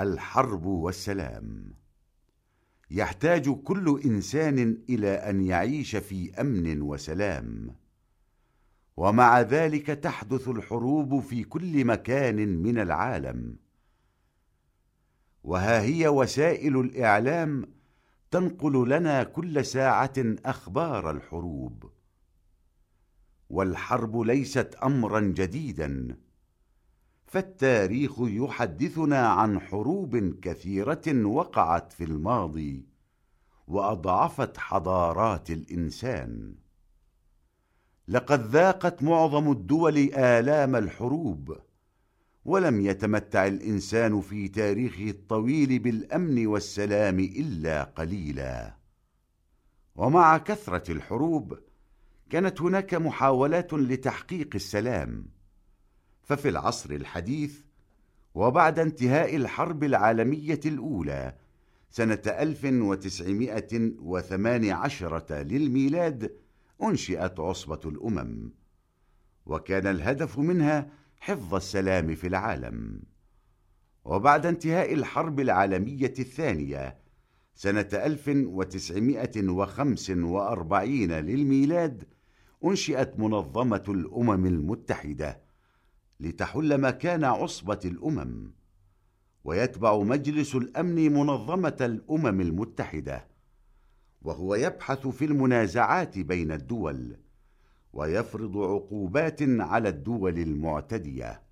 الحرب والسلام. يحتاج كل إنسان إلى أن يعيش في أمن وسلام. ومع ذلك تحدث الحروب في كل مكان من العالم. وها هي وسائل الإعلام تنقل لنا كل ساعة أخبار الحروب. والحرب ليست أمرا جديدا. فالتاريخ يحدثنا عن حروب كثيرة وقعت في الماضي وأضعفت حضارات الإنسان. لقد ذاقت معظم الدول آلام الحروب ولم يتمتع الإنسان في تاريخه الطويل بالأمن والسلام إلا قليلا. ومع كثرة الحروب كانت هناك محاولات لتحقيق السلام. ففي العصر الحديث وبعد انتهاء الحرب العالمية الأولى سنة 1918 للميلاد أنشئت عصبة الأمم وكان الهدف منها حفظ السلام في العالم. وبعد انتهاء الحرب العالمية الثانية سنة 1945 للميلاد أنشئت منظمة الأمم المتحدة لتحل مكان عصبة الأمم. ويتبع مجلس الأمن منظمة الأمم المتحدة. وهو يبحث في المنازعات بين الدول. ويفرض عقوبات على الدول المعتدية.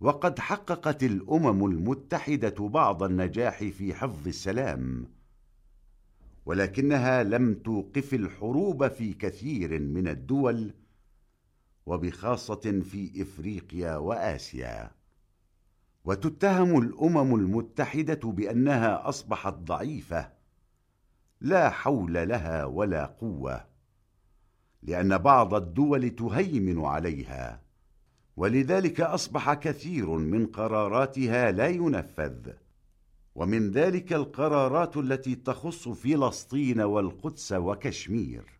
وقد حققت الأمم المتحدة بعض النجاح في حفظ السلام. ولكنها لم توقف الحروب في كثير من الدول وبخاصة في إفريقيا وآسيا. وتتهم الأمم المتحدة بأنها أصبحت ضعيفة. لا حول لها ولا قوة. لأن بعض الدول تهيمن عليها. ولذلك أصبح كثير من قراراتها لا ينفذ. ومن ذلك القرارات التي تخص فلسطين والقدس وكشمير.